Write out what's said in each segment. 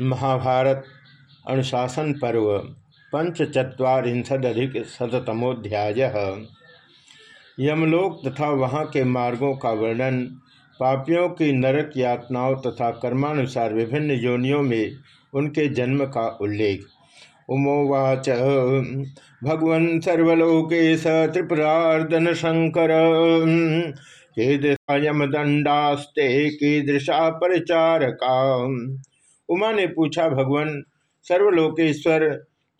महाभारत, अनुशासन पर्व, पंचचत्वारिंशदधिक शतमोध्याय यमलोक तथा वहाँ के मार्गों का वर्णन, पापियों की नरक यातनाओं तथा कर्मानुसार विभिन्न योनियों में उनके जन्म का उल्लेख। उमोवाच, भगवन् सर्वलोकेश त्रिपुरार्दन शंकर कीदृशा यमदंडास्ते कीदृशा परिचारका उमा ने पूछा, भगवान, सर्वलोकेश्वर,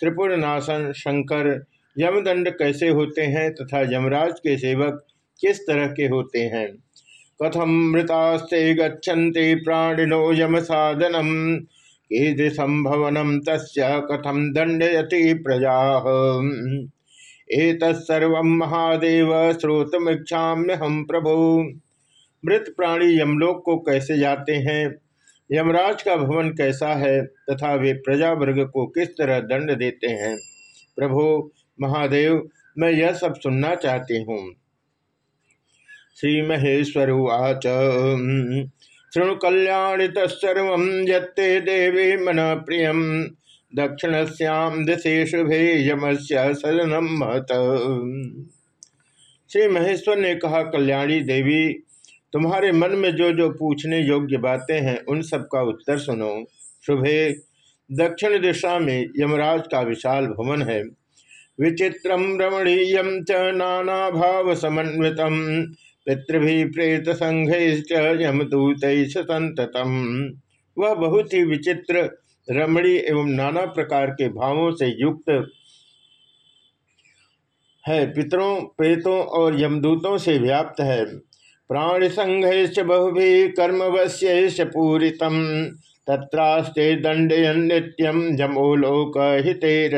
त्रिपुरनाशन, शंकर, यमदंड कैसे होते हैं तथा यमराज के सेवक किस तरह के होते हैं? कथम मृतास्ते गच्छन्ति प्राणिनो यम साधनम? कीदृशम तस् कथम दंडयति प्रजा? एतत्सर्व महादेव श्रोतमीक्षाम्य हम प्रभु। मृत प्राणी यमलोक को कैसे जाते हैं? यमराज का भवन कैसा है तथा वे प्रजा वर्ग को किस तरह दंड देते हैं? प्रभु, महादेव, मैं यह सब सुनना चाहती हूँ। श्री महेश्वर उच शृणु कल्याण तत्सर्व ये देवी मन प्रिय दक्षिण श्याम दिशे शुभे यमस्य सदनम श्री महेश्वर ने कहा, कल्याणी देवी तुम्हारे मन में जो जो पूछने योग्य बातें हैं, उन सब का उत्तर सुनो। शुभे, दक्षिण दिशा में यमराज का विशाल भवन है। विचित्रम रमणीय च नाना भाव समन्वित पितृभि प्रेत संघ यमदूत संततम वह बहुत ही विचित्र रमणी एवं नाना प्रकार के भावों से युक्त है। पितरों, प्रेतों और यमदूतों से व्याप्त है। प्राण संघ बहुभी कर्मवश्य पूरित तत्रास्ते दंडयन नित्यम जमोलोक हिते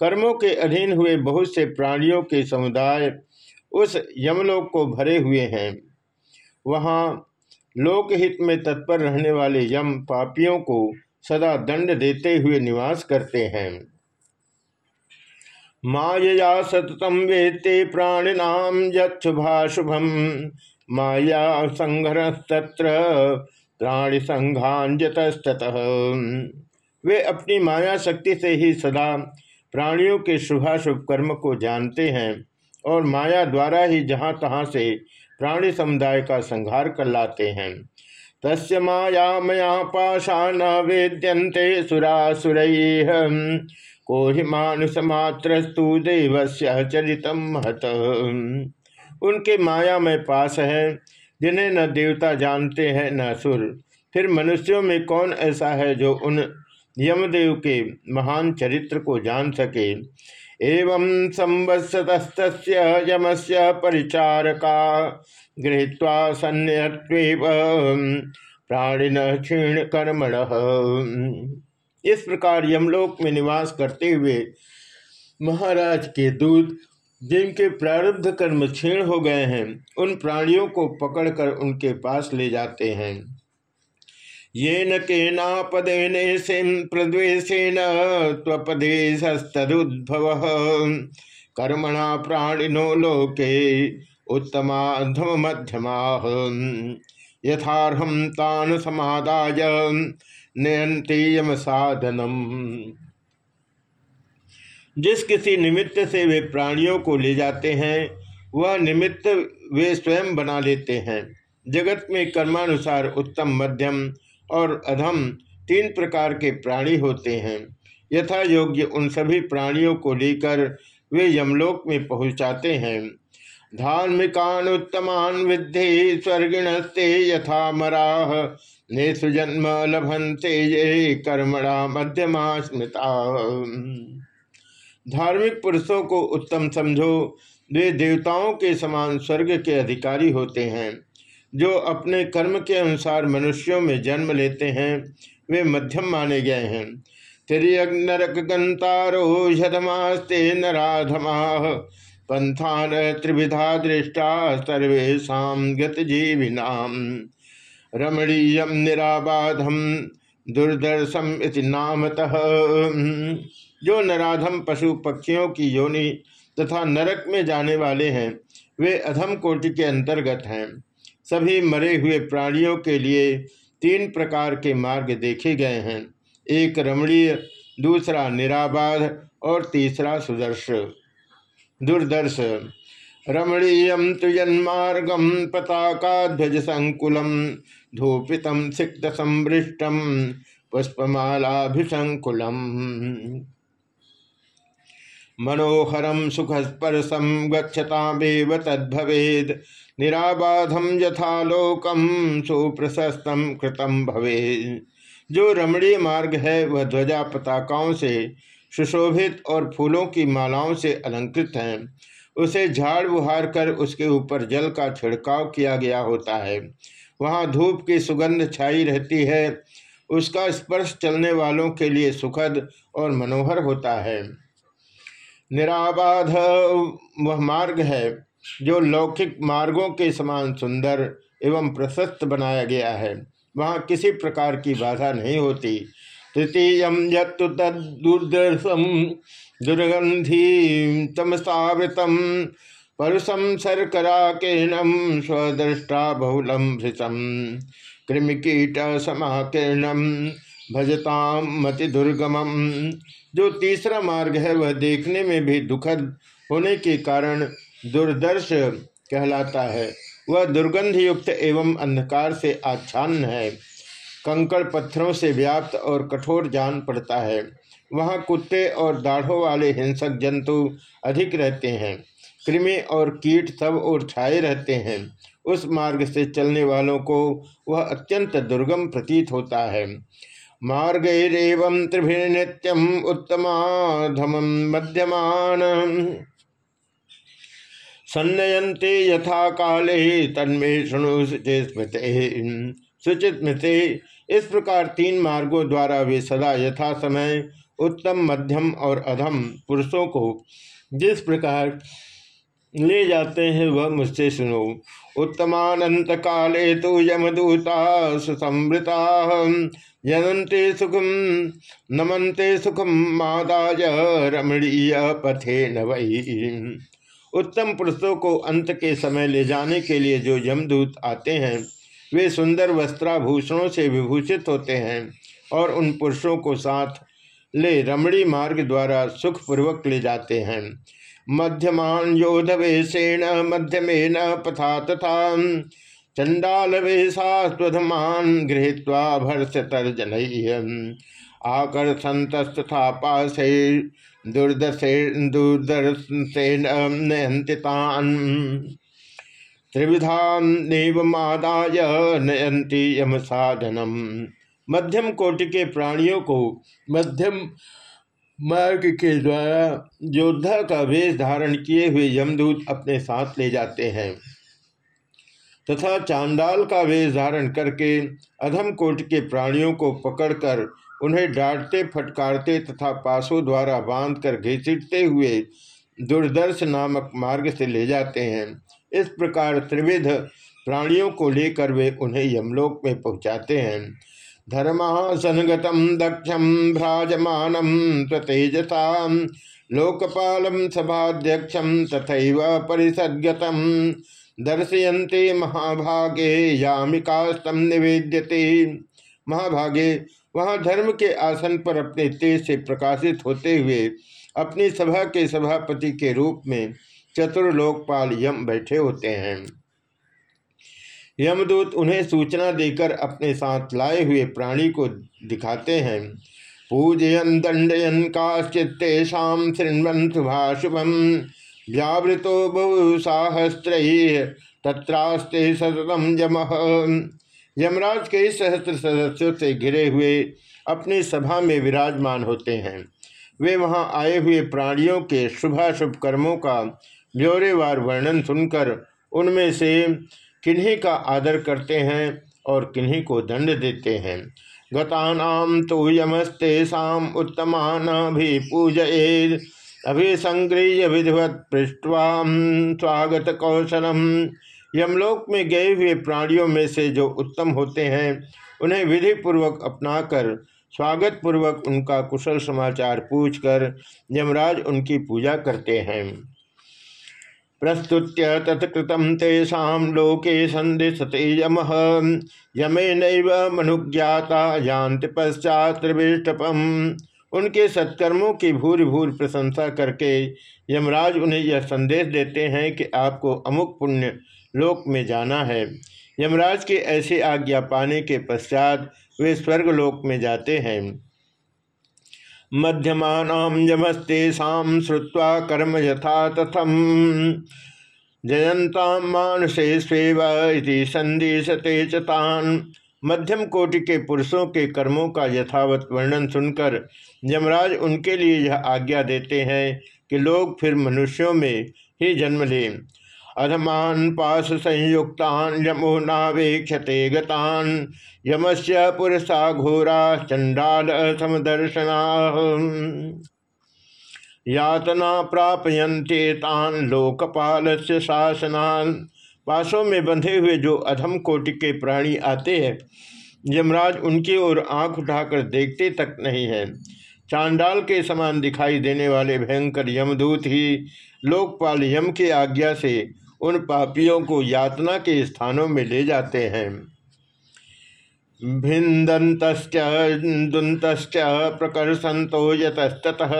कर्मों के अधीन हुए बहुत से प्राणियों के समुदाय उस यमलोक को भरे हुए हैं। वहाँ लोकहित में तत्पर रहने वाले यम पापियों को सदा दंड देते हुए निवास करते हैं। मायया सततम वेत्ते प्राणिनाम युभाशुभम माया संघर तत्र प्राणि संघान्यतस्तः वे अपनी माया शक्ति से ही सदा प्राणियों के शुभाशुभ कर्म को जानते हैं और माया द्वारा ही जहाँ तहाँ से प्राणी समुदाय का संहार कर लाते हैं। तस्य माया मया पाशा न वेद्यंते सुरासुर। ही मानुष मात्रस्तु देवस्य चरित महत उनके माया में पास है, जिन्हें न देवता जानते हैं, न सुर फिर मनुष्यों में कौन ऐसा है जो उन यमदेव के महान चरित्र को जान सके? एवं संवत्सत यमस्य परिचारका गृहत्वा सन्यत्व प्राणिन क्षीण कर्मण इस प्रकार यमलोक में निवास करते हुए महाराज के दूत, जिनके प्रारब्ध कर्म क्षीण हो गए हैं, उन प्राणियों को पकड़कर उनके पास ले जाते हैं। ये न नापदेन प्रद्वेशेन त्वपदेशस्तुद्भव कर्मणा प्राणिनो लोके उत्तमाधम मध्यमा यथारहम तान समादाय। नयंती यम साधनम जिस किसी निमित्त से वे प्राणियों को ले जाते हैं, वह निमित्त वे स्वयं बना लेते हैं। जगत में कर्मानुसार उत्तम मध्यम और अधम तीन प्रकार के प्राणी होते हैं। यथा योग्य उन सभी प्राणियों को लेकर वे यमलोक में पहुंचाते हैं। धार्मिकान उत्तमान विद्धि स्वर्गिणस्ते यथा मराह ने सुजन्म लभंते ये कर्मणा मध्यमा स्मृता। धार्मिक पुरुषों को उत्तम समझो, वे देवताओं के समान स्वर्ग के अधिकारी होते हैं, जो अपने कर्म के अनुसार मनुष्यों में जन्म लेते हैं, वे मध्यम माने गए हैं। तिरक नरक गंतारो यदमास्ते नराधमा, पंथान त्रिविधा दृष्टा सर्वेशा गतजीविनाम। रमणीय निराबाधम दुर्दर्शम इति नामतः। जो नराधम पशु पक्षियों की योनि तथा नरक में जाने वाले हैं, वे अधम कोटि के अंतर्गत हैं। सभी मरे हुए प्राणियों के लिए तीन प्रकार के मार्ग देखे गए हैं। एक रमणीय, दूसरा निराबाध और तीसरा सुदर्श। दुर्दर्श। रमणीय तो जन्मार्गम पताका ध्वज संकुलम धूपित सिक्त संवृष्टम पुष्पमालाभिसंकुलम मनोहरम सुखस्पर्शम गच्छतामेव तद्भवेद। निराबाधम यथालोकम सुप्रशस्तम कृतम भवे जो रमणीय मार्ग है, वह ध्वजा पताकाओं से, सुशोभित और फूलों की मालाओं से अलंकृत है। उसे झाड़ बुहार कर उसके ऊपर जल का छिड़काव किया गया होता है। वहाँ धूप की सुगंध छाई रहती है। उसका स्पर्श चलने वालों के लिए सुखद और मनोहर होता है। निराबाध वह मार्ग है, जो लौकिक मार्गों के समान सुंदर एवं प्रशस्त बनाया गया है। वहाँ किसी प्रकार की बाधा नहीं होती। तृतीय यत्तु तदुर्दर्शम दुर्गंधी तमसावृतम। परुषम शर्करा किरणम स्वदृष्टा बहुलम कृमिकीट समाकीर्णम भजताम मति दुर्गमम जो तीसरा मार्ग है, वह देखने में भी दुखद होने के कारण दुर्दर्श कहलाता है। वह दुर्गंध युक्त एवं अंधकार से आच्छान्न है। कंकड़ पत्थरों से व्याप्त और कठोर जान पड़ता है। वहाँ कुत्ते और दाढ़ों वाले हिंसक जंतु अधिक रहते हैं। कृमि और कीट सब और छाए रहते हैं। उस मार्ग से चलने वालों को वह अत्यंत दुर्गम प्रतीत होता है। मार्गैरेवं त्रिभिर्नित्यम उत्तमाधम मध्यमान। सन्नयंते यथा काले तन्मे शुणु स्मृत सुचित स्मृति इस प्रकार तीन मार्गों द्वारा वे सदा यथा समय उत्तम, मध्यम और अधम पुरुषों को जिस प्रकार ले जाते हैं वह मुझसे, सुनो। उत्तमानंत काले तो यमदूता सुसमृता जनते सुखम नमनते सुखम मादाज रमणीय पथे नवई उत्तम पुरुषों को अंत के समय ले जाने के लिए जो यमदूत आते हैं, वे सुंदर वस्त्राभूषणों से विभूषित होते हैं और उन पुरुषों को साथ ले रमणी मार्ग द्वारा सुखपूर्वक ले जाते हैं। मध्यमान योधवेशेण मध्यमेन पथा तथा चंडाल वेशास्वधमान गृहीत्वा भर्षतर्जन। आकर्षंतस्तथा पाशे दुर्दशे, दुर्दर्शेन नयंतितान त्रिविधा मादाय नयंती यम साधनम मध्यम कोटि के प्राणियों को मध्यम मार्ग के द्वारा योद्धा का वेश धारण किए हुए यमदूत अपने साथ ले जाते हैं। तथा चांडाल का वेश धारण करके अधम कोट के प्राणियों को पकड़कर उन्हें डांटते, फटकारते तथा पासों द्वारा बांधकर घसीटते हुए दुर्दर्श नामक मार्ग से ले जाते हैं। इस प्रकार त्रिविध प्राणियों को लेकर वे उन्हें यमलोक में पहुंचाते हैं। धर्मासनगतम दक्षम भ्राजमानम स्वतेजसा लोकपालम सभाध्यक्षम तथा परिषदगतम दर्शयन्ते महाभागे यामिकास्तम निवेद्यते। महाभागे, वहाँ धर्म के आसन पर अपने तेज से प्रकाशित होते हुए अपनी सभा के सभापति के रूप में चतुर्लोकपाल यम बैठे होते हैं। यमदूत उन्हें सूचना देकर अपने साथ लाए हुए प्राणी को दिखाते हैं। पूजयन, दंडयन काश्चितेषा शृण्वन शुभाशुभम व्यावृतो बहुसाहस्त्र तत्रास्ते सततम यम। यमराज के सहस्त्र सदस्यों से घिरे हुए अपनी सभा में विराजमान होते हैं। वे वहाँ आए हुए प्राणियों के शुभाशुभ कर्मों का ब्यौरेवार वर्णन सुनकर उनमें से किन्हीं का आदर करते हैं और किन्हीं को दंड देते हैं। गतानाम तो यमस्तेषा उत्तमान भी पूजये अभिसंग्रह विधिवत पृष्ठवा स्वागत कौशलम यमलोक में गए हुए प्राणियों में से जो उत्तम होते हैं, उन्हें विधि पूर्वक अपनाकर स्वागत पूर्वक उनका कुशल समाचार पूछकर, यमराज उनकी पूजा करते हैं। प्रस्तुत्य तत्कृतं तेषां लोके संदिशते यम। यमे मनुज्ञाता यान्ति पश्चात उनके सत्कर्मों की भूरि भूर प्रशंसा करके यमराज उन्हें यह संदेश देते हैं कि आपको अमुक पुण्य लोक में जाना है। यमराज की ऐसी आज्ञा पाने के पश्चात वे स्वर्गलोक में जाते हैं। मध्यमान यमस्तेषा श्रुवा कर्म यथा जयंता मानसे स्वेव संदेशते चान मध्यम कोटि के पुरुषों के कर्मों का यथावत वर्णन सुनकर यमराज उनके लिए यह आज्ञा देते हैं कि लोग फिर मनुष्यों में ही जन्म लें। अधमान पास संयुक्तान, यमो नावेक्षते गतान। यमस्य पुरुषा घोरा चंडाल समदर्शना। यातना प्रापयंते तान लोकपाल से शासनान। पासों में बंधे हुए जो अधम कोटि के प्राणी आते हैं, यमराज उनकी ओर आँख उठाकर देखते तक नहीं है। चांडाल के समान दिखाई देने वाले भयंकर यमदूत ही लोकपाल यम की आज्ञा से उन पापियों को यातना के स्थानों में ले जाते हैं। भिंदंत प्रकर्षंतो यतस्तः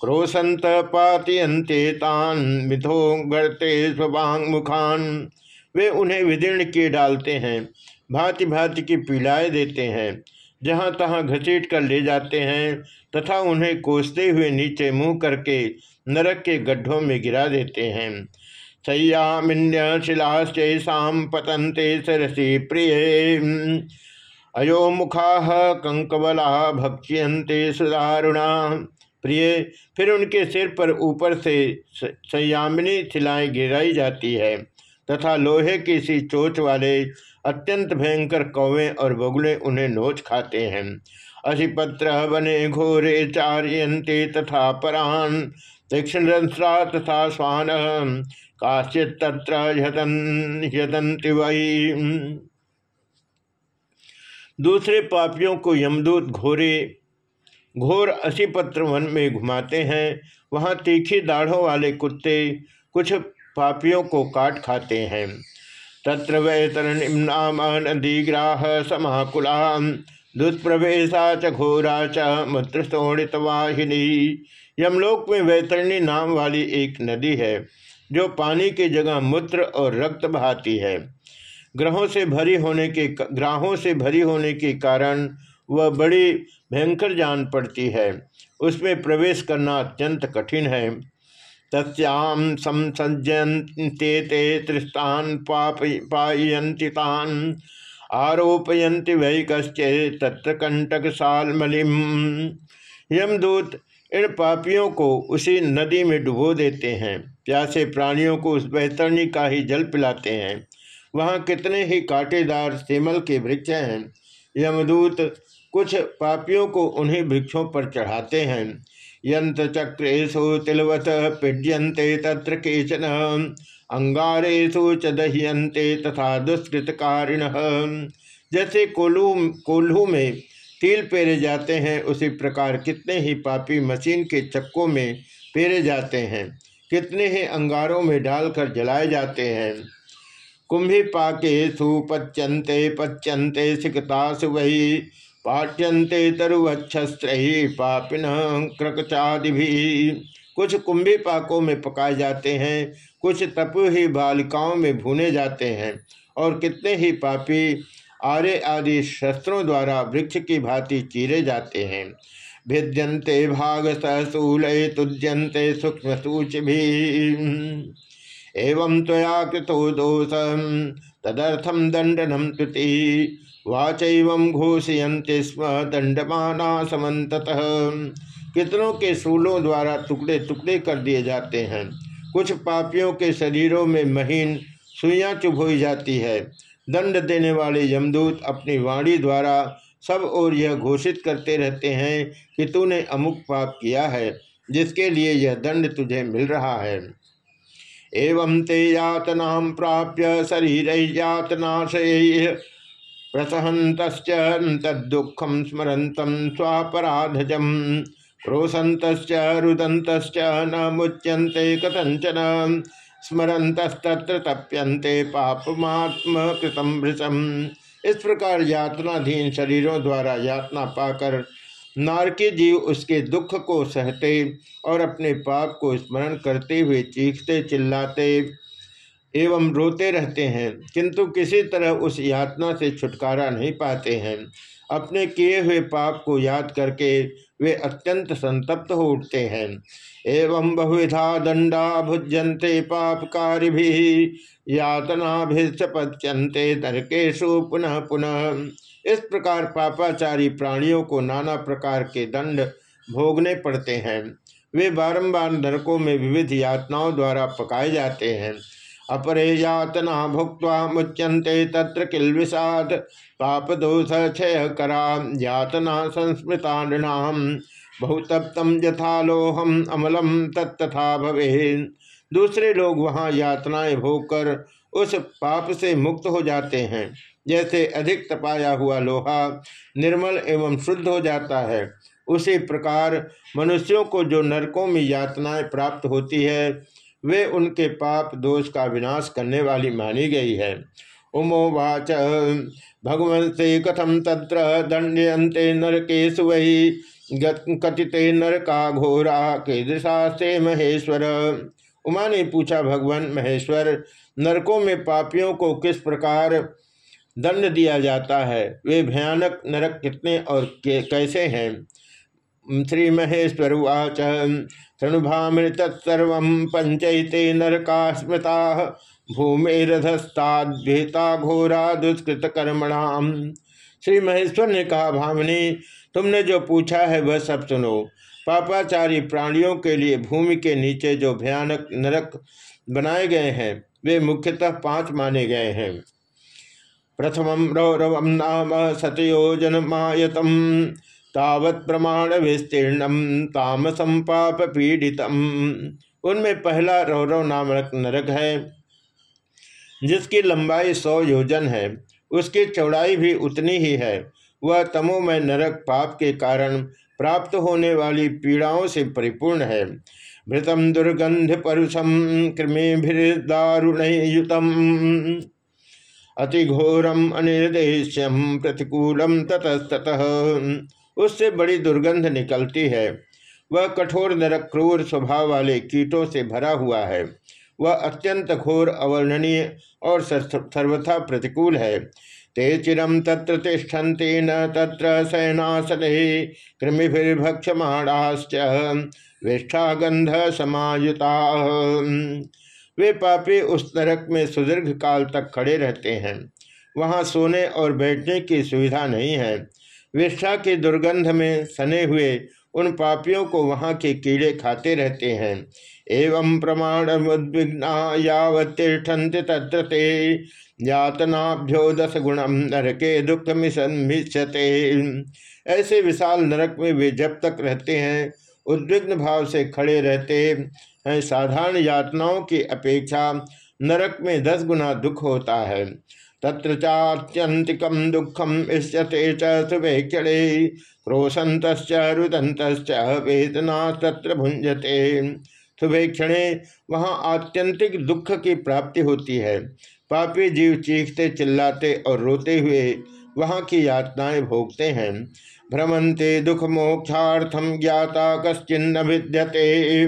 क्रोशंत पातयंते तान, मिथो गर्ते स्वभांग मुखान वे उन्हें विदीर्ण किए डालते हैं भांति भांति की पीड़ाएँ देते हैं, जहाँ तहाँ घसीट कर ले जाते हैं, तथा उन्हें कोसते हुए नीचे मुँह करके नरक के गड्ढों में गिरा देते हैं। शय्यामिन्य शिलाश्चैषाम पतंते सरसी प्रिय। अयो मुखा कंकबला भक्ष्यंते सुदारुणा। प्रिय, फिर उनके सिर पर ऊपर से संयामिनी शिलाएँ गिराई जाती है, तथा लोहे की सी चोच वाले अत्यंत भयंकर कौवे और बगुले उन्हें नोच खाते हैं। अशिपत्र बने घोरे चार्यंते तथा परान। तीक्षणा तथा स्वान। काश्चित तत्र यदंति वही दूसरे पापियों को यमदूत घोरे, घोर असीपत्र वन में घुमाते हैं। वहाँ तीखी दाढ़ों वाले कुत्ते कुछ पापियों को काट खाते हैं। तत्र वैतरनिम्नाम नदीग्राह समाकुला, दुष्प्रवेशा च घोरा च मूत्र वाहिनी यमलोक में वैतरणी नाम वाली एक नदी है। जो पानी की जगह मूत्र और रक्त बहाती है। ग्रहों से भरी होने के ग्राहों से भरी होने के कारण वह बड़ी भयंकर जान पड़ती है। उसमें प्रवेश करना अत्यंत कठिन है। तस्याम संसज्जते ते त्रिस्तान पाप पायंतितान आरोपयंति वही कश्चे तत्र कंटक सालमलिम यमदूत इन पापियों को उसी नदी में डुबो देते हैं। प्यासे प्राणियों को उस बैतरणी का ही जल पिलाते हैं। वहाँ कितने ही कांटेदार सेमल के वृक्ष हैं। यमदूत कुछ पापियों को उन्हीं वृक्षों पर चढ़ाते हैं। यंत्र चक्रेशु तिलवत पिड्यंते तत्र केचन। अंगारेशु च दह्यंते तथा दुष्कृतकारिण। जैसे कोल्हू कोल्हू में तिल पेरे जाते हैं, उसी प्रकार कितने ही पापी मशीन के चक्कों में पेरे जाते हैं। कितने ही अंगारों में डालकर जलाए जाते हैं। कुंभी पाके सुपच्यंते पच्यंते सिकतास वही पाठ्यंते तरुवक्षस्त्र पापिन क्रकचादि भी कुछ कुंभी पाकों में पकाए जाते हैं, कुछ तपु ही बालिकाओं में भुने जाते हैं, और कितने ही पापी आर्य आदि शस्त्रों द्वारा वृक्ष की भांति चीरे जाते हैं। भिद्यंते भाग सहसूल तुज्यंते सूक्ष्म सूच भी एवं तया कृतो दोष तदर्थम दंडनम तुति। वाच घोषयंते स्म दंडमाना समत कितनों के सूलों द्वारा टुकड़े टुकड़े कर दिए जाते हैं। कुछ पापियों के शरीरों में महीन सुइयाँ चुभोई जाती है। दंड देने वाले यमदूत अपनी वाणी द्वारा सब और यह घोषित करते रहते हैं कि तूने अमुक पाप किया है, जिसके लिए यह दंड तुझे मिल रहा है। एवं ते यातना प्राप्य शरीर यातनाशय प्रसहंत तदुखम स्मरत स्वापराधज क्रोशंत रुदंत न मुच्यंते कथंचन स्मरतस्तत्र तप्यंते पापमात्म कृतम भृषम इस प्रकार यातनाधीन शरीरों द्वारा यातना पाकर नारकी जीव उसके दुख को सहते और अपने पाप को स्मरण करते हुए चीखते, चिल्लाते एवं रोते रहते हैं। किंतु किसी तरह उस यातना से छुटकारा नहीं पाते हैं। अपने किए हुए पाप को याद करके वे अत्यंत संतप्त हो उठते हैं। एवं बहुविधा दंडा भुजंते पापकारी भी यातना पच्यंते नरकेशु पुनः पुनः। इस प्रकार पापाचारी प्राणियों को नाना प्रकार के दंड भोगने पड़ते हैं। वे बारंबार नरकों में विविध यातनाओं द्वारा पकाए जाते हैं। अपरे यातना भुक्त मुच्यंते तत्र किल विषाद पाप दोष क्षय करा यातना संस्मृता नृणाम बहुतप्तम यथालोहम अमलम तत्था भवे। दूसरे लोग वहाँ यातनाएँ भोगकर उस पाप से मुक्त हो जाते हैं। जैसे अधिक तपाया हुआ लोहा निर्मल एवं शुद्ध हो जाता है, उसी प्रकार मनुष्यों को जो नरकों में यातनाएँ प्राप्त होती है वे उनके पाप दोष का विनाश करने वाली मानी गई है। उमोवाच भगवंत से कथम तत्र दंडयंते नरकेश वही कथिते नरका घोरा के दिशा से महेश्वर। उमा ने पूछा, भगवान महेश्वर, नरकों में पापियों को किस प्रकार दंड दिया जाता है? वे भयानक नरक कितने और कैसे हैं? श्री महेश्वर उच शृणुभामि तत्सर्व पंचते नरका स्मृता भूमिरधस्ताद्भेता घोरा दुष्कृत कर्मणाम श्री महेश्वर ने कहा, भामनी, तुमने जो पूछा है वह सब सुनो। पापाचारी प्राणियों के लिए भूमि के नीचे जो भयानक नरक बनाए गए हैं, वे मुख्यतः पाँच माने गए हैं। प्रथम रौरव नाम सतयोजन मायतम तावत प्रमाण विस्तीर्णम तामसम पाप पीड़ितम उनमें पहला रौरव नामक नरक है, जिसकी लंबाई सौ योजन है। उसकी चौड़ाई भी उतनी ही है। वह तमोमय नरक पाप के कारण प्राप्त होने वाली पीड़ाओं से परिपूर्ण है। भृतम दुर्गंध परुषम कृमिभिदारुण युतम अतिघोरम अनिर्देश्यम प्रतिकूलम ततस्तः उससे बड़ी दुर्गंध निकलती है। वह कठोर, नरक, क्रूर स्वभाव वाले कीटों से भरा हुआ है। वह अत्यंत घोर, अवर्णनीय और सर्वथा प्रतिकूल है। ते चिरम तत्र तिष्ठन्ति, न तत्र शयनासने कृमिभिर्भक्षमाणाश्च विष्ठा गंध समायुता। वे पापी उस नरक में सुदीर्घ काल तक खड़े रहते हैं। वहाँ सोने और बैठने की सुविधा नहीं है। विष्ठा के दुर्गंध में सने हुए उन पापियों को वहाँ के कीड़े खाते रहते हैं। एवं प्रमाण उद्विग्ना यावतिष्ठन्ति तत्र ते। यातनाभ्यो दस गुणम नरके दुख मिशते ऐसे विशाल नरक में वे जब तक रहते हैं, उद्विग्न भाव से खड़े रहते हैं, साधारण यातनाओं की अपेक्षा नरक में दस गुना दुख होता है। तत्र चात्यंतिकम दुखम इष्यते चुभेक्षणे क्रोशंत रुदंत वेदना तत्र भुंजते सुभेक्षणे वहाँ आत्यंतिक दुख की प्राप्ति होती है। पापी जीव चीखते, चिल्लाते और रोते हुए वहाँ की यातनाएँ भोगते हैं। भ्रमंते दुख मोक्षार्थम ज्ञाता कश्चिन्न विद्यते।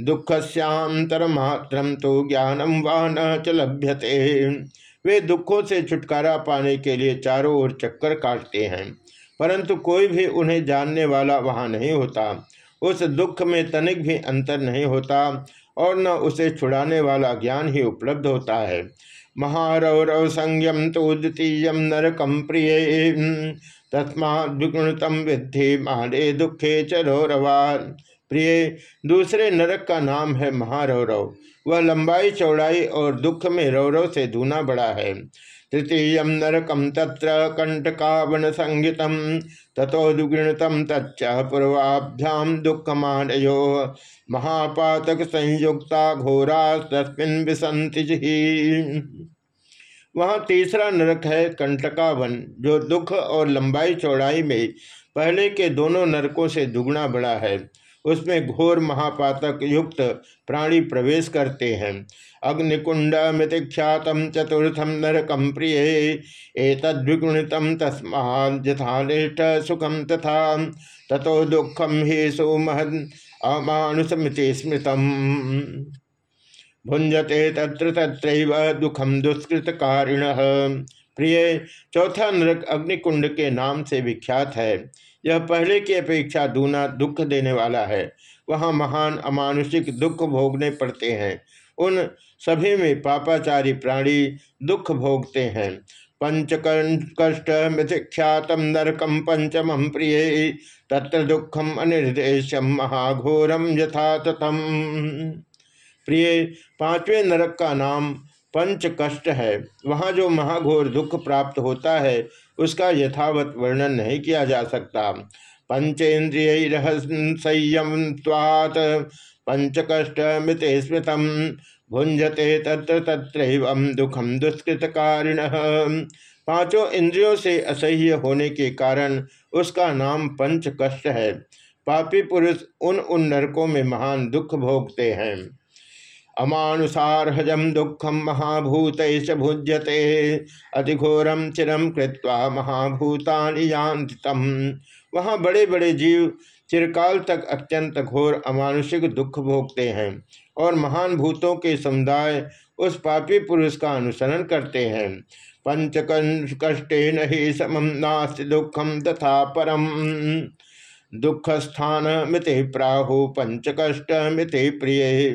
दुख श्यांतर तो ज्ञानम व न च लभ्यते। वे दुखों से छुटकारा पाने के लिए चारों ओर चक्कर काटते हैं, परंतु कोई भी उन्हें जानने वाला वहाँ नहीं होता। उस दुख में तनिक भी अंतर नहीं होता और न उसे छुड़ाने वाला ज्ञान ही उपलब्ध होता है। महारौरव संयम तो द्वितीय नरकम प्रिय तस्मात्म विद्धि मारे दुखे चरौरवा प्रिय, दूसरे नरक का नाम है महारौरव। वह लंबाई, चौड़ाई और दुख में रौरव से दूना बड़ा है। तृतीय नरकम तत्र कंटकावन संगीतम तथो दुगृणतम तच्च पूर्वाभ्याम दुखमानयो। महापातक संयुक्ता घोरा तस्मिन विसंति वहाँ तीसरा नरक है कंटकावन जो दुख और लंबाई, चौड़ाई में पहले के दोनों नरकों से दुगुना बड़ा है। उसमें घोर महापातक युक्त प्राणी प्रवेश करते हैं। अग्निकुंड मितिख्यात चतुर्थम नरकम प्रिय एतद्विगुणितम तस्मा यथानिष्ठ सुखम तथा ततो दुखम हे सोमहद अमानुषमिति स्मृतम। भुंजते तत्र तत्र दुखम दुष्कृत कारिण प्रिय, चौथा नरक अग्निकुंड के नाम से विख्यात है। यह पहले की अपेक्षा दूना दुख देने वाला है। वहाँ महान अमानुषिक दुख भोगने पड़ते हैं। उन सभी में पापाचारी प्राणी दुख भोगते हैं। पंच कष्ट मिथिख्यातम नरकम पंचम प्रिय, तत्र दुखम अनिर्देशम महाघोरम यथा तथम प्रिय, पाँचवें नरक का नाम पंच कष्ट है। वहाँ जो महाघोर दुख प्राप्त होता है, उसका यथावत वर्णन नहीं किया जा सकता। पंचेन्द्रिय संयम स्वात पंच कष्ट मृत स्मृतम। भुंजते तत्र तत्र दुखम दुष्कृत कारिण पाँचों इंद्रियों से असह्य होने के कारण उसका नाम पंच कष्ट है। पापी पुरुष उन उन नरकों में महान दुख भोगते हैं। अमानुसारहजम दुखम महाभूत भुज्यते। अतिघोरम चिरम कृत्वा यान्तितम वहाँ बड़े बड़े जीव चिरकाल तक अत्यंत घोर अमानुषिक दुख भोगते हैं और महान भूतों के समुदाय उस पापी पुरुष का अनुसरण करते हैं। पंच कष्टे नहीं समम नास्ति दुखम तथा परम। दुख स्थान मिते प्राहु, पंच कष्ट मिते प्रिय।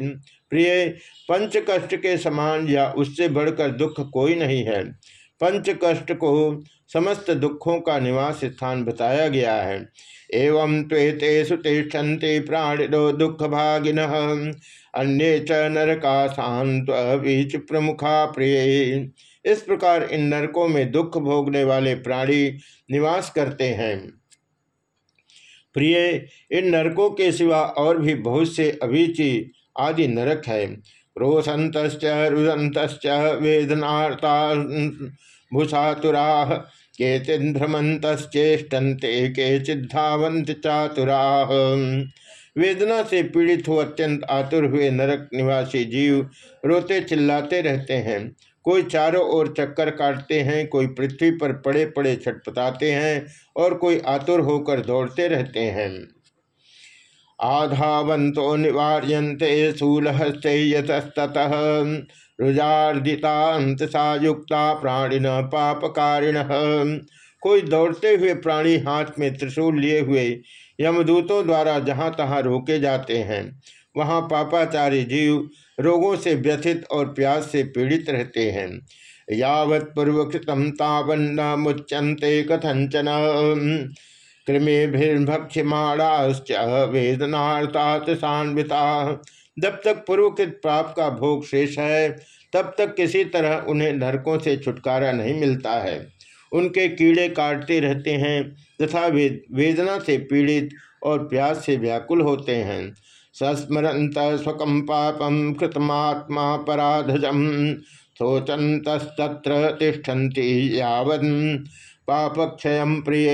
प्रिय, पंच कष्ट के समान या उससे बढ़कर दुख कोई नहीं है। पंच कष्ट को समस्त दुखों का निवास स्थान बताया गया है। एवं त्वेते सुतिष्ठन्ति प्राणिनो दुख भागिन अन्य च नरका शांत बीच प्रमुखा प्रिय। इस प्रकार इन नरकों में दुख भोगने वाले प्राणी निवास करते हैं। प्रिय, इन नरकों के सिवा और भी बहुत से अभिचि आदि नरक है। रोसंत रुदंत वेदनाता भूषातुरा के चिद्धावंत चातुरा। वेदना से पीड़ित हो अत्यंत आतुर हुए नरक निवासी जीव रोते चिल्लाते रहते हैं। कोई चारों ओर चक्कर काटते हैं, कोई पृथ्वी पर पड़े पड़े छटपटाते हैं और कोई आतुर होकर दौड़ते रहते हैं। आधावंतो निवार्यन्ते शूलहस्ते यतस्ततः। रुजार्दितांत सायुक्ता प्राणिन पापकारिण। कोई दौड़ते हुए प्राणी हाथ में त्रिशूल लिए हुए यमदूतों द्वारा जहाँ तहाँ रोके जाते हैं, वहाँ पापाचारी जीव रोगों से व्यथित और प्यास से पीड़ित रहते हैं। यावत पूर्वकृतम तावन्न मुच्यंते कथंचन कृमिभिर्भक्ष्यमाणाश्च वेदनार्थात सान्विता। जब तक पूर्वकृत पाप का भोग शेष है, तब तक किसी तरह उन्हें नरकों से छुटकारा नहीं मिलता है। उनके कीड़े काटते रहते हैं तथा वे वेदना से पीड़ित और प्यास से व्याकुल होते हैं। सस्मरंत स्वकम पापम कृतमात्मा पराधजम शोचंतस्तत्र तिष्ठन्ति यावन् पापक्षय प्रिय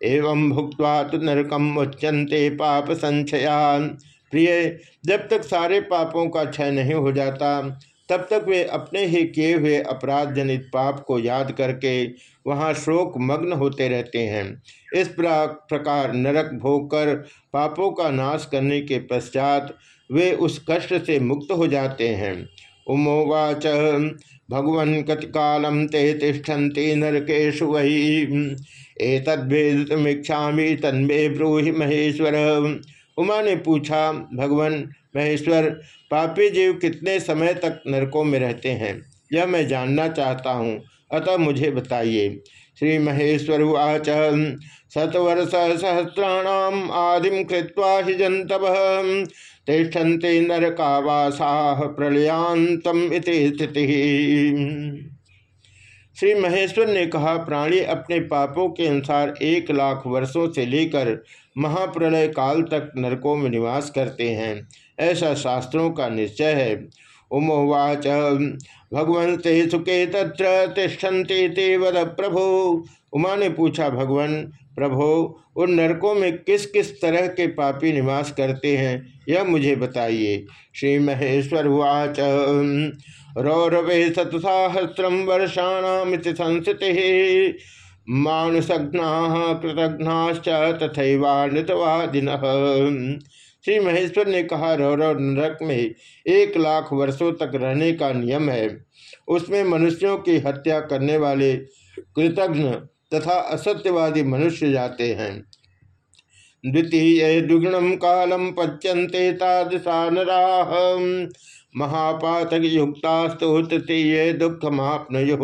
एवं भुक्वा तो नरकम मुच्यंते पाप संचयान प्रिय, जब तक सारे पापों का क्षय नहीं हो जाता, तब तक वे अपने ही किए हुए अपराध जनित पाप को याद करके वहाँ शोक मग्न होते रहते हैं। इस प्रकार नरक भोग कर पापों का नाश करने के पश्चात वे उस कष्ट से मुक्त हो जाते हैं। उमोवाच। भगवन कतिकालम ते तिष्ठन्ति नरकेशु वही एतद्भेदमीक्षा तन्मे ब्रूहि महेश्वर। उमा ने पूछा, भगवान महेश्वर, पापी जीव कितने समय तक नरकों में रहते हैं? यह मैं जानना चाहता हूँ, अतः मुझे बताइए। श्री महेश्वर उच शतवर्ष सहस्राणाम आदिम कृत्वा हि जंतव तिष्ठन्ते नरकावासा प्रलयांतम स्थिति। श्री महेश्वर ने कहा, प्राणी अपने पापों के अनुसार एक लाख वर्षों से लेकर महाप्रलय काल तक नरकों में निवास करते हैं। ऐसा शास्त्रों का निश्चय है। उमोवाच। भगवंते सुखे तत्र तिष्ठन्ते ते वद प्रभो उमा ने पूछा, भगवान, प्रभो, उन नरकों में किस किस तरह के पापी निवास करते हैं? यह मुझे बताइए। श्री महेश्वर वाच रौरवे शतसाहस्रम वर्षाणामित संस्थिति। मानसघ्ना कृतघ्नाश्च तथैवानृतवादिन श्री महेश्वर ने कहा, रौरव नरक में एक लाख वर्षों तक रहने का नियम है। उसमें मनुष्यों की हत्या करने वाले कृतघ्न तथा असत्यवादी मनुष्य जाते हैं। द्वितीय दुगुणम कालम पच्यंते महापातक युक्तास्तु तृतीय दुख महापनयो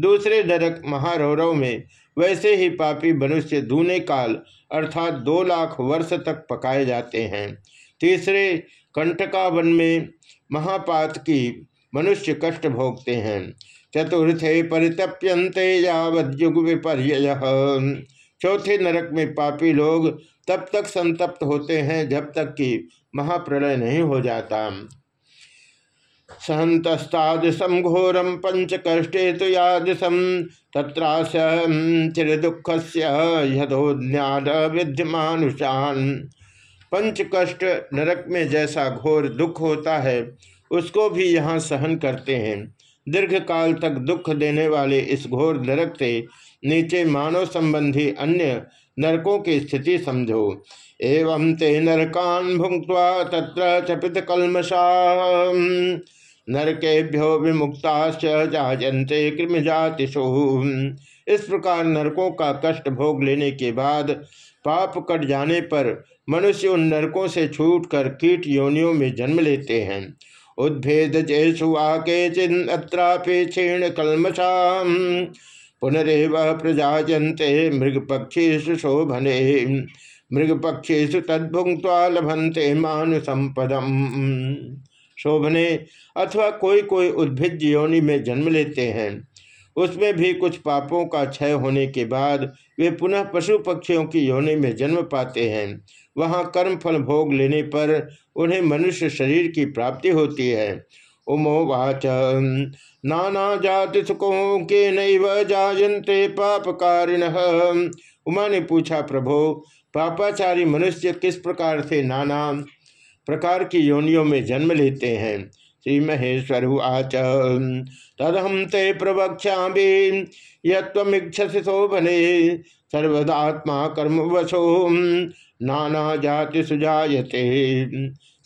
दूसरे नरक महारौरव में वैसे ही पापी मनुष्य दूने काल, अर्थात दो लाख वर्ष तक पकाए जाते हैं। तीसरे कंटका वन में महापात की मनुष्य कष्ट भोगते हैं। चतुर्थे परितप्यंते यावद्युग विपर्य चौथे नरक में पापी लोग तब तक संतप्त होते हैं जब तक कि महाप्रलय नहीं हो जाता। सहंतस्तादृशम घोरम पंच कष्टे तो यादृशम तत्रास्य दुख से यथोज्ञान विद्यमानुषान पंच कष्ट नरक में जैसा घोर दुख होता है, उसको भी यहाँ सहन करते हैं। दीर्घ काल तक दुख देने वाले इस घोर नरक से नीचे मानव संबंधी अन्य नरकों की स्थिति समझो। एवं ते नरकान भुंक्वा तत्र चपित कलमशा नरकेभ्यो विमुक्ता जाजंते कृमि जातिशु इस प्रकार नरकों का कष्ट भोग लेने के बाद पाप कट जाने पर मनुष्य उन नरकों से छूटकर कीट योनियों में जन्म लेते हैं। उद्भेद चेषु आके चिन्त्रापे क्षीण कलमशा पुनरव प्रजाजंते मृग पक्षी शोभने। मृग पक्षी तद्भुंक्वा लभंते मान संपदम शोभने अथवा कोई कोई उद्भिद योनि में जन्म लेते हैं। उसमें भी कुछ पापों का क्षय होने के बाद वे पुनः पशु पक्षियों की योनि में जन्म पाते हैं। वहाँ कर्म फल भोग लेने पर उन्हें मनुष्य शरीर की प्राप्ति होती है। उमोवाच नाना जाति सुखों के नैव जायन्ते पापकारिण। उमा ने पूछा, प्रभो, पापाचारी मनुष्य किस प्रकार से नाना प्रकार की योनियों में जन्म लेते हैं। श्री महेश्वर आच तदहम ते प्रवक्षा यमीक्षसी शोभने, सर्वदात्मा कर्म वशो नाना जाति सुजायते।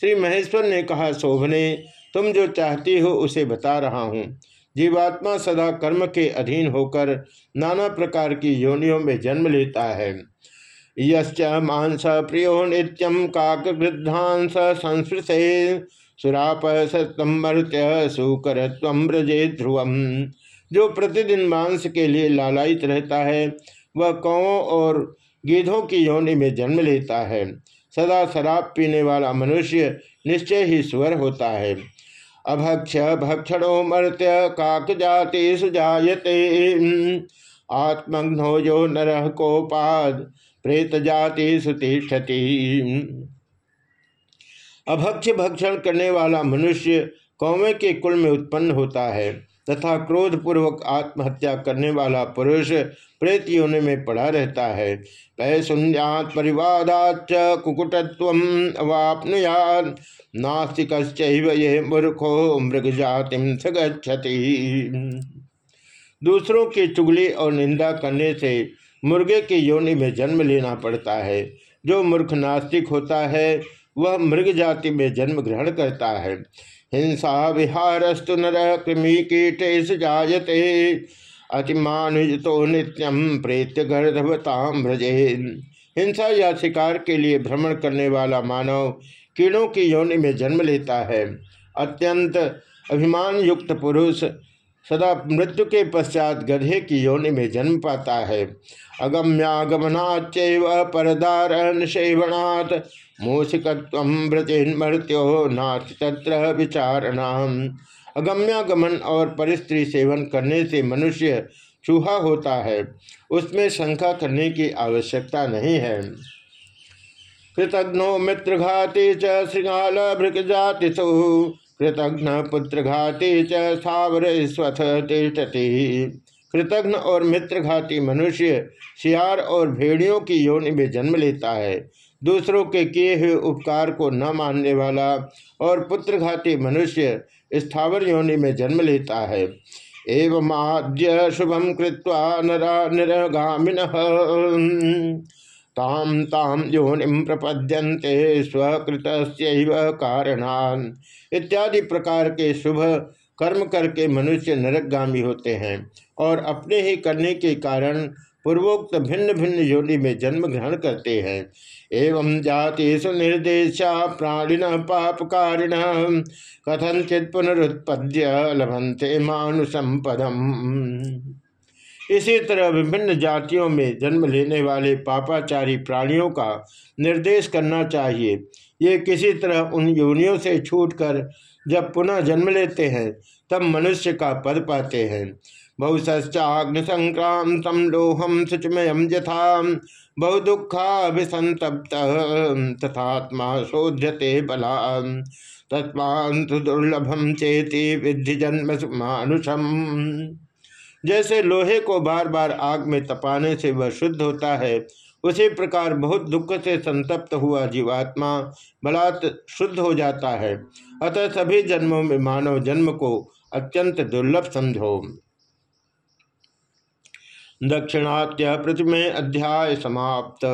श्री महेश्वर ने कहा, शोभने, तुम जो चाहती हो उसे बता रहा हूँ। जीवात्मा सदा कर्म के अधीन होकर नाना प्रकार की योनियों में जन्म लेता है। यश्च प्रियो नित्यम काक वृद्धांस संस्पृशे। सुराप सतमर्त्य सुकर ब्रजे ध्रुवम जो प्रतिदिन मांस के लिए लालायित रहता है, वह कौओं और गीधों की योनि में जन्म लेता है। सदा शराब पीने वाला मनुष्य निश्चय ही स्वर होता है। अभक्ष भक्षणो मर्त्य काक जाति सुजाते आत्मघ्नो जो नर कोपाद। प्रेत जाति सुतिष्ठति अभक्ष भक्षण करने वाला मनुष्य कौवे के कुल में उत्पन्न होता है, तथा क्रोध पूर्वक आत्महत्या करने वाला पुरुष प्रेत योनि में पड़ा रहता है। पै शून्यात परिवादाच कुकुटत्व अवापनुयात। नास्तिक ये मूर्खो मृग जातिम सगछति दूसरों की चुगली और निंदा करने से मुर्गे की योनि में जन्म लेना पड़ता है। जो मूर्ख नास्तिक होता है, वह मृग जाति में जन्म ग्रहण करता है। हिंसा विहारस्तु नर कृमि कीटे जायते। अतिमानुज तो नित्यम प्रेत्य गर्भवताम व्रजे। हिंसा या शिकार के लिए भ्रमण करने वाला मानव कीड़ों की योनि में जन्म लेता है। अत्यंत अभिमान युक्त पुरुष सदा मृत्यु के पश्चात गधे की योनि में जन्म पाता है। अगम्यागमनाच परदार सेवनात् मूषिकत्व मृत्यो नाथ तत्र विचारणा अगम्यागमन और परिस्त्री सेवन करने से मनुष्य चूहा होता है। उसमें शंका करने की आवश्यकता नहीं है। कृतघ्नो मित्रघाती च भृग जाति कृतघ्न पुत्रघाती च स्थावर स्वथ तिष्ठति। कृतघ्न और मित्रघाती मनुष्य सियार और भेड़ियों की योनि में जन्म लेता है। दूसरों के किए हुए उपकार को न मानने वाला और पुत्रघाती मनुष्य स्थावर योनि में जन्म लेता है। एवं आद्य शुभम कृत्वा नरा निरगामिन। ताम ताम योनिम प्रपद्यन्ते स्वकृत कारणान। इत्यादि प्रकार के शुभ कर्म करके मनुष्य नरकगामी होते हैं और अपने ही करने के कारण पूर्वोक्त भिन्न भिन्न योनि में जन्म ग्रहण करते हैं। एवं जातिषु सुनिर्देशा प्राणिन पाप पापकारिण कथनचित पुनरुत्पद्य लभंते मानुसंपदम इसी तरह विभिन्न जातियों में जन्म लेने वाले पापाचारी प्राणियों का निर्देश करना चाहिए। ये किसी तरह उन योनियों से छूटकर जब पुनः जन्म लेते हैं, तब मनुष्य का पद पाते हैं। बहुश्चाग्नि संक्रांत लोहम शुचमयम यथा बहुदुखाभिसंतप्त तथात्मा शोध्यते बला तत्मांत दुर्लभम चेती विधि जन्म मानुषम जैसे लोहे को बार बार आग में तपाने से वह शुद्ध होता है, उसी प्रकार बहुत दुख से संतप्त हुआ जीवात्मा बलात् शुद्ध हो जाता है। अतः सभी जन्मों में मानव जन्म को अत्यंत दुर्लभ समझो। दक्षिणात्य प्रतिमे अध्याय समाप्त।